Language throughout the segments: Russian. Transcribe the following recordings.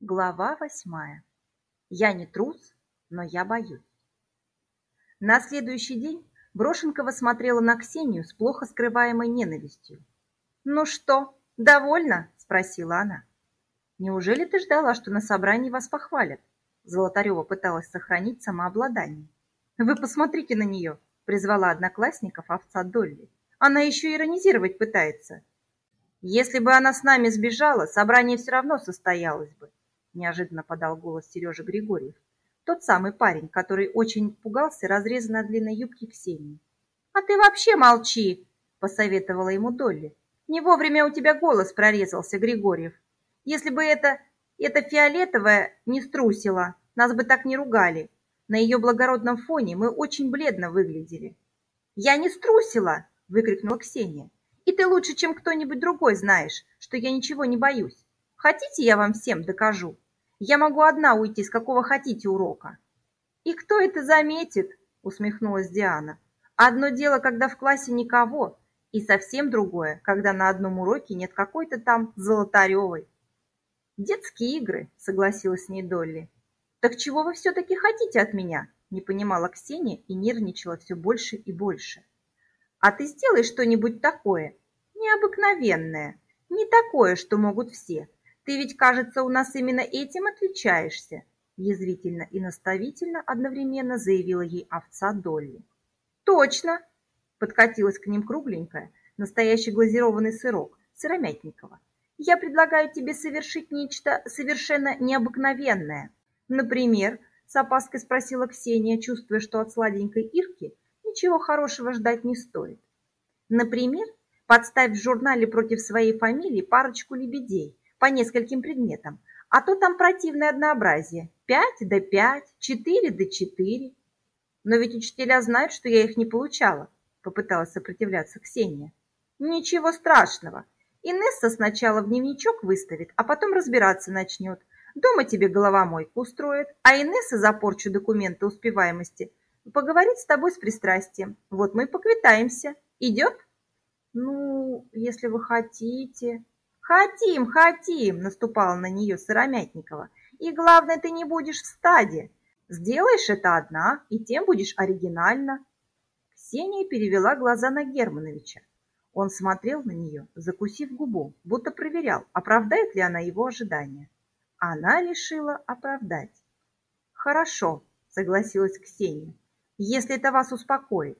Глава восьмая. Я не трус, но я боюсь. На следующий день Брошенкова смотрела на Ксению с плохо скрываемой ненавистью. «Ну что, довольна?» – спросила она. «Неужели ты ждала, что на собрании вас похвалят?» Золотарева пыталась сохранить самообладание. «Вы посмотрите на нее!» – призвала одноклассников овца Долли. «Она еще иронизировать пытается!» «Если бы она с нами сбежала, собрание все равно состоялось бы неожиданно подал голос Сережа Григорьев. Тот самый парень, который очень пугался разрезанной длинной юбки Ксении. «А ты вообще молчи!» – посоветовала ему Долли. «Не вовремя у тебя голос прорезался, Григорьев. Если бы это, это фиолетовая не струсила, нас бы так не ругали. На ее благородном фоне мы очень бледно выглядели». «Я не струсила!» – выкрикнула Ксения. «И ты лучше, чем кто-нибудь другой знаешь, что я ничего не боюсь. Хотите, я вам всем докажу?» Я могу одна уйти с какого хотите урока. И кто это заметит? Усмехнулась Диана. Одно дело, когда в классе никого, и совсем другое, когда на одном уроке нет какой-то там Золотаревой. Детские игры, согласилась с ней Долли. Так чего вы все-таки хотите от меня? Не понимала Ксения и нервничала все больше и больше. А ты сделай что-нибудь такое, необыкновенное, не такое, что могут все, ты ведь, кажется, у нас именно этим отличаешься, язвительно и наставительно одновременно заявила ей овца Долли. Точно, подкатилась к ним кругленькая, настоящий глазированный сырок, сыромятникова. Я предлагаю тебе совершить нечто совершенно необыкновенное. Например, с опаской спросила Ксения, чувствуя, что от сладенькой Ирки ничего хорошего ждать не стоит. Например, подставь в журнале против своей фамилии парочку лебедей, по нескольким предметам, а то там противное однообразие. Пять да пять, четыре да четыре. Но ведь учителя знают, что я их не получала, попыталась сопротивляться Ксения. Ничего страшного. Инесса сначала в дневничок выставит, а потом разбираться начнет. Дома тебе головомойку устроит, а Инесса за порчу документа успеваемости поговорит с тобой с пристрастием. Вот мы и поквитаемся. Идет? Ну, если вы хотите, «Хотим, хотим!» – наступала на нее Сыромятникова. «И главное, ты не будешь в стаде. Сделаешь это одна, и тем будешь оригинально». Ксения перевела глаза на Германовича. Он смотрел на нее, закусив губу, будто проверял, оправдает ли она его ожидания. Она решила оправдать. «Хорошо», – согласилась Ксения, – «если это вас успокоит».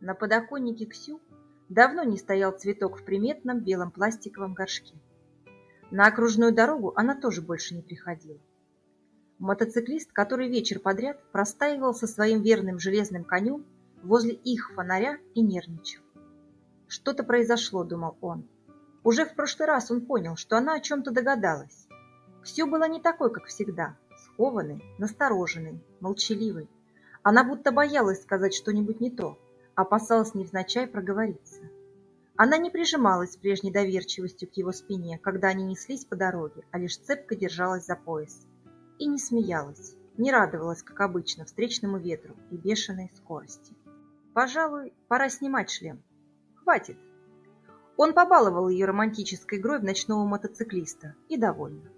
На подоконнике Ксю Давно не стоял цветок в приметном белом пластиковом горшке. На окружную дорогу она тоже больше не приходила. Мотоциклист, который вечер подряд простаивал со своим верным железным конем возле их фонаря и нервничал. Что-то произошло, думал он. Уже в прошлый раз он понял, что она о чем-то догадалась. Все было не такой, как всегда, скованной, настороженной, молчаливой. Она будто боялась сказать что-нибудь не то, опасалась невзначай проговориться. Она не прижималась с прежней доверчивостью к его спине, когда они неслись по дороге, а лишь цепко держалась за пояс. И не смеялась, не радовалась, как обычно, встречному ветру и бешеной скорости. Пожалуй, пора снимать шлем. Хватит. Он побаловал ее романтической игрой в ночного мотоциклиста и довольна.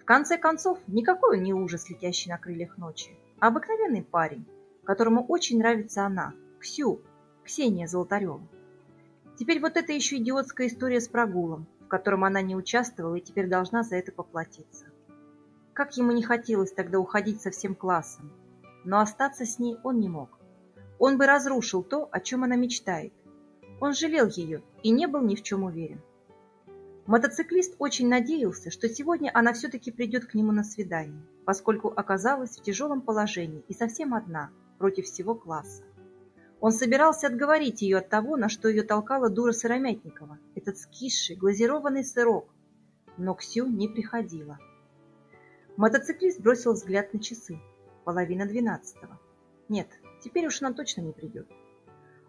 В конце концов, никакой он не ужас, летящий на крыльях ночи, а обыкновенный парень, которому очень нравится она, Ксю, Ксения Золотарева. Теперь вот это еще идиотская история с прогулом, в котором она не участвовала и теперь должна за это поплатиться. Как ему не хотелось тогда уходить со всем классом, но остаться с ней он не мог. Он бы разрушил то, о чем она мечтает. Он жалел ее и не был ни в чем уверен. Мотоциклист очень надеялся, что сегодня она все-таки придет к нему на свидание, поскольку оказалась в тяжелом положении и совсем одна, против всего класса. Он собирался отговорить ее от того, на что ее толкала дура Сыромятникова, этот скисший, глазированный сырок. Но Ксю не приходила. Мотоциклист бросил взгляд на часы. Половина двенадцатого. Нет, теперь уж она точно не придет.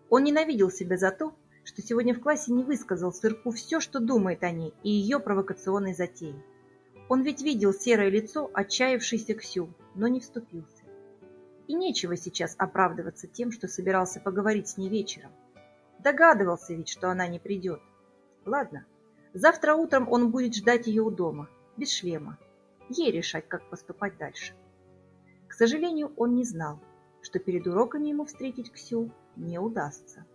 Он ненавидел себя за то, что сегодня в классе не высказал сырку все, что думает о ней и ее провокационной затее. Он ведь видел серое лицо отчаявшейся Ксю, но не вступился. И нечего сейчас оправдываться тем, что собирался поговорить с ней вечером. Догадывался ведь, что она не придет. Ладно, Завтра утром он будет ждать ее у дома, без шлема. Ей решать, как поступать дальше. К сожалению, он не знал, что перед уроками ему встретить Ксю не удастся.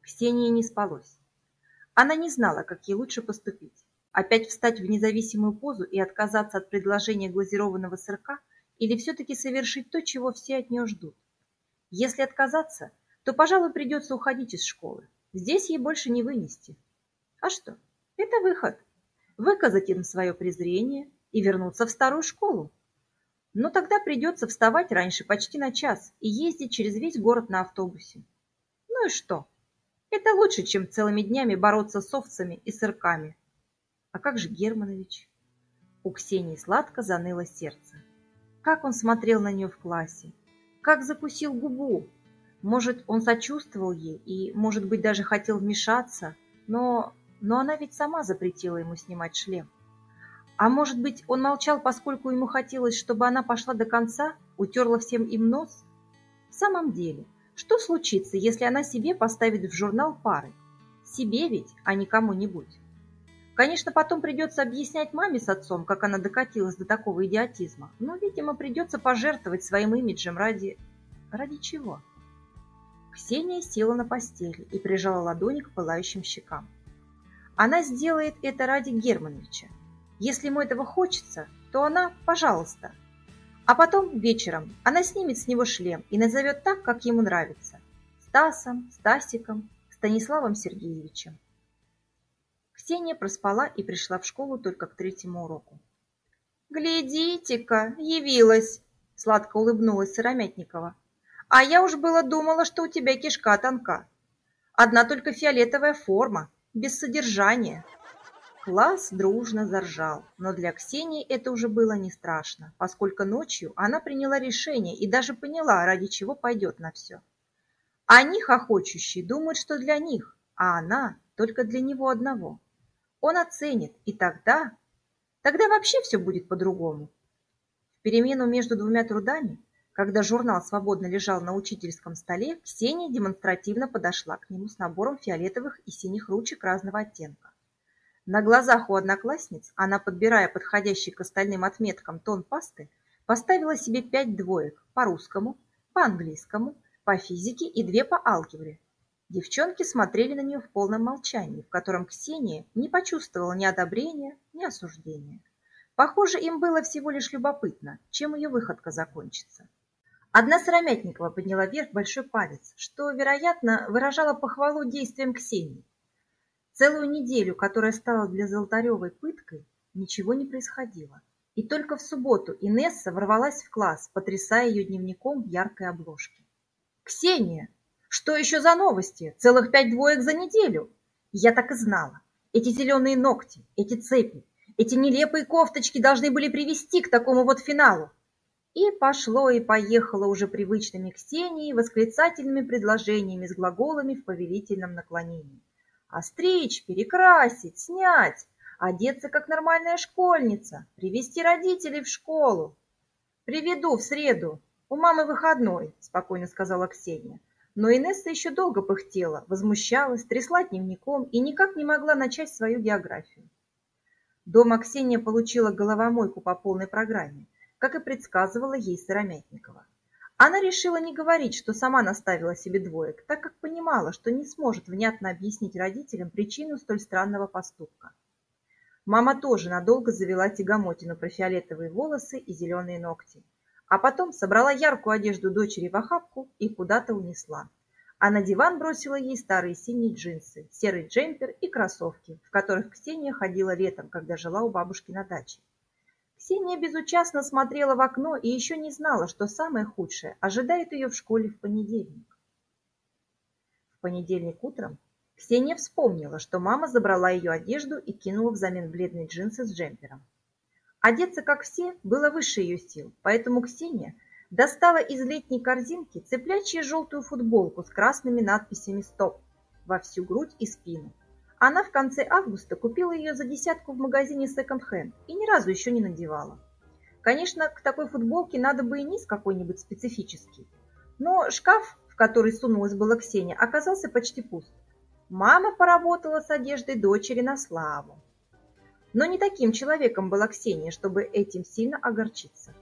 Ксении не спалось. Она не знала, как ей лучше поступить. Опять встать в независимую позу и отказаться от предложения глазированного сырка или все-таки совершить то, чего все от нее ждут. Если отказаться, то, пожалуй, придется уходить из школы. Здесь ей больше не вынести. А что? Это выход. Выказать им свое презрение и вернуться в старую школу. Но тогда придется вставать раньше почти на час и ездить через весь город на автобусе. Ну и что? Это лучше, чем целыми днями бороться с овцами и сырками. А как же Германович? У Ксении сладко заныло сердце. Как он смотрел на нее в классе, как закусил губу. Может, он сочувствовал ей и, может быть, даже хотел вмешаться, но, но она ведь сама запретила ему снимать шлем. А может быть, он молчал, поскольку ему хотелось, чтобы она пошла до конца, утерла всем им нос? В самом деле, что случится, если она себе поставит в журнал пары? Себе ведь, а не кому-нибудь. Конечно, потом придется объяснять маме с отцом, как она докатилась до такого идиотизма, но, видимо, придется пожертвовать своим имиджем ради... Ради чего? Ксения села на постели и прижала ладони к пылающим щекам. Она сделает это ради Германовича, если ему этого хочется, то она «пожалуйста». А потом вечером она снимет с него шлем и назовет так, как ему нравится. Стасом, Стасиком, Станиславом Сергеевичем. Ксения проспала и пришла в школу только к третьему уроку. «Глядите-ка, явилась!» – сладко улыбнулась Сыромятникова. «А я уж было думала, что у тебя кишка тонка. Одна только фиолетовая форма, без содержания». Класс дружно заржал, но для Ксении это уже было не страшно, поскольку ночью она приняла решение и даже поняла, ради чего пойдет на все. Они, хохочущие, думают, что для них, а она только для него одного. Он оценит, и тогда... Тогда вообще все будет по-другому. В перемену между двумя трудами, когда журнал свободно лежал на учительском столе, Ксения демонстративно подошла к нему с набором фиолетовых и синих ручек разного оттенка. На глазах у одноклассниц она, подбирая подходящий к остальным отметкам тон пасты, поставила себе пять двоек по русскому, по английскому, по физике и две по алгебре. Девчонки смотрели на нее в полном молчании, в котором Ксения не почувствовала ни одобрения, ни осуждения. Похоже, им было всего лишь любопытно, чем ее выходка закончится. Одна Сыромятникова подняла вверх большой палец, что, вероятно, выражало похвалу действиям Ксении. Целую неделю, которая стала для Золотаревой пыткой, ничего не происходило. И только в субботу Инесса ворвалась в класс, потрясая ее дневником в яркой обложке. «Ксения! Что еще за новости? Целых пять двоек за неделю!» Я так и знала. Эти зеленые ногти, эти цепи, эти нелепые кофточки должны были привести к такому вот финалу. И пошло и поехало уже привычными Ксении восклицательными предложениями с глаголами в повелительном наклонении. Остричь, перекрасить, снять, одеться как нормальная школьница, привести родителей в школу. Приведу в среду. У мамы выходной, спокойно сказала Ксения. Но Инесса еще долго пыхтела, возмущалась, трясла дневником и никак не могла начать свою географию. Дома Ксения получила головомойку по полной программе, как и предсказывала ей Сыромятникова. Она решила не говорить, что сама наставила себе двоек, так как понимала, что не сможет внятно объяснить родителям причину столь странного поступка. Мама тоже надолго завела тягомотину про фиолетовые волосы и зеленые ногти, а потом собрала яркую одежду дочери в охапку и куда-то унесла. А на диван бросила ей старые синие джинсы, серый джемпер и кроссовки, в которых Ксения ходила летом, когда жила у бабушки на даче. Ксения безучастно смотрела в окно и еще не знала, что самое худшее ожидает ее в школе в понедельник. В понедельник утром Ксения вспомнила, что мама забрала ее одежду и кинула взамен бледные джинсы с джемпером. Одеться, как все, было выше ее сил, поэтому Ксения достала из летней корзинки цеплячью желтую футболку с красными надписями «Стоп» во всю грудь и спину она в конце августа купила ее за десятку в магазине Hand и ни разу еще не надевала. Конечно, к такой футболке надо бы и низ какой-нибудь специфический. Но шкаф, в который сунулась была Ксения, оказался почти пуст. Мама поработала с одеждой дочери на славу. Но не таким человеком была Ксения, чтобы этим сильно огорчиться.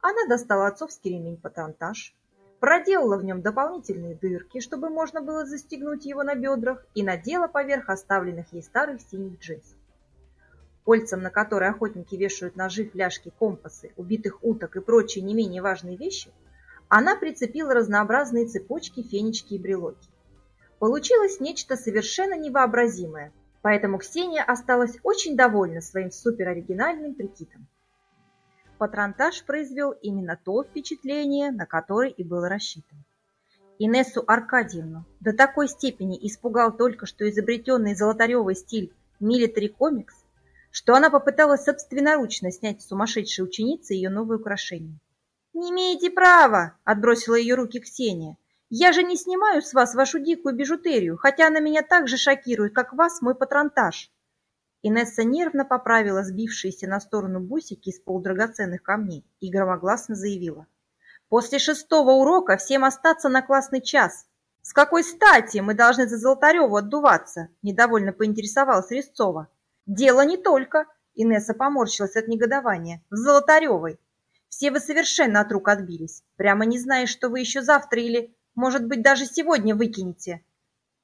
Она достала отцовский ремень-патронтаж, проделала в нем дополнительные дырки, чтобы можно было застегнуть его на бедрах, и надела поверх оставленных ей старых синих джинсов. Кольцам, на которые охотники вешают ножи, фляжки, компасы, убитых уток и прочие не менее важные вещи, она прицепила разнообразные цепочки, фенечки и брелоки. Получилось нечто совершенно невообразимое, поэтому Ксения осталась очень довольна своим супероригинальным прикидом. Патронтаж произвел именно то впечатление, на которое и был рассчитан. Инессу Аркадьевну до такой степени испугал только что изобретенный золотаревый стиль милитари комикс, что она попыталась собственноручно снять с сумасшедшей ученицы ее новое украшение. «Не имеете права!» – отбросила ее руки Ксения. Я же не снимаю с вас вашу дикую бижутерию, хотя она меня так же шокирует, как вас мой патронтаж. Инесса нервно поправила сбившиеся на сторону бусики из полудрагоценных камней и громогласно заявила. «После шестого урока всем остаться на классный час. С какой стати мы должны за Золотареву отдуваться?» – недовольно поинтересовалась Резцова. «Дело не только», – Инесса поморщилась от негодования, – «в Золотаревой. Все вы совершенно от рук отбились, прямо не зная, что вы еще завтра или может быть, даже сегодня выкинете.